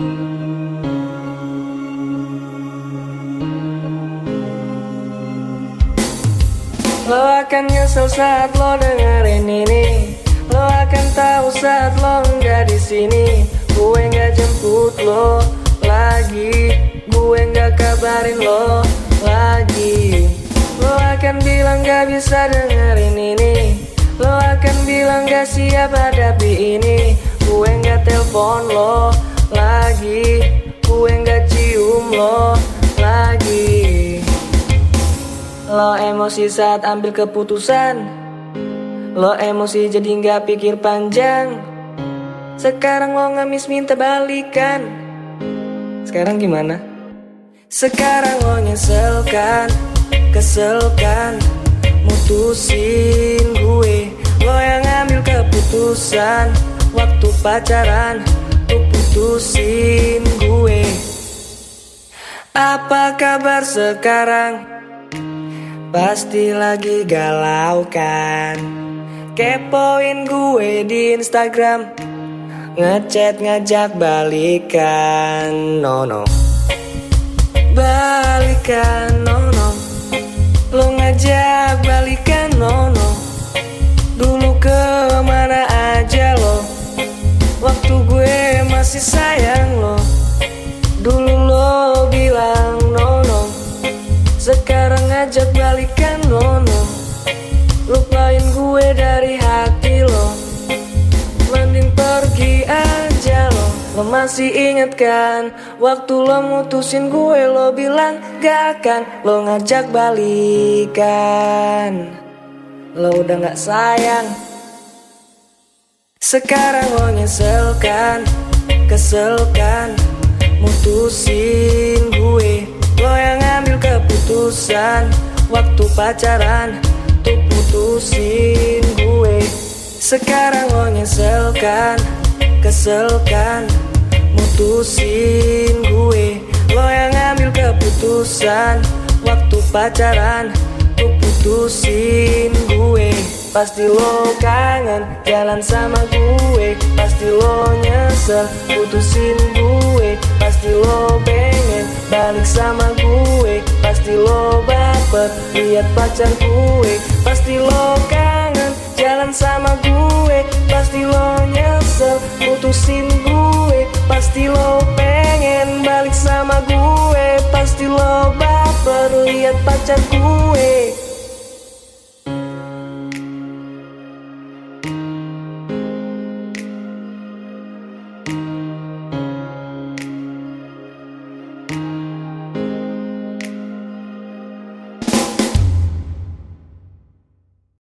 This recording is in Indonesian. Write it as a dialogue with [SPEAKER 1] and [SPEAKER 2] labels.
[SPEAKER 1] Lo akan nyesel saat lo dengerin ini. Lo akan tahu saat lo nggak di sini. Gue nggak jemput lo lagi. Gue nggak kabarin lo lagi. Lo akan bilang gak bisa dengerin ini. Lo akan bilang gak siap hadapi ini. Gue nggak telepon lo lagi. Gue nggak cium lo lagi. Lo emosi saat ambil keputusan. Lo emosi jadi nggak pikir panjang. Sekarang lo ngemis minta balikan. Sekarang gimana? Sekarang lo nyeselkan Keselkan Mutusin gue. Lo yang ambil keputusan Waktu pacaran Tuh putusin gue. Apa kabar sekarang? Pasti lagi galau kan? Kepoin gue di Instagram. Ngechat ngajak balikan. No no. Balikan masih sayang lo. Dulu lo bilang no no. Sekarang ngajak balikan no no. Lupain gue dari hati lo. Mending pergi aja lo. Lo masih inget kan Waktu lo mutusin gue lo bilang gak akan. Lo ngajak balikan. Lo udah gak sayang. Sekarang lo nyeselkan Keselkan Mutusin gue. Lo yang ambil keputusan Waktu pacaran Tuh putusin gue. Sekarang lo nyeselkan Keselkan Mutusin gue. Lo yang ambil keputusan Waktu pacaran Tuh putusin gue Pasti lo kangen jalan sama gue. Pasti lo nyesel putusin gue. Pasti lo pengen balik sama gue. Pasti lo baper lihat pacar gue. Pasti lo kangen jalan sama gue. Pasti lo nyesel putusin gue. Pasti lo pengen balik sama gue. Pasti lo baper lihat pacar gue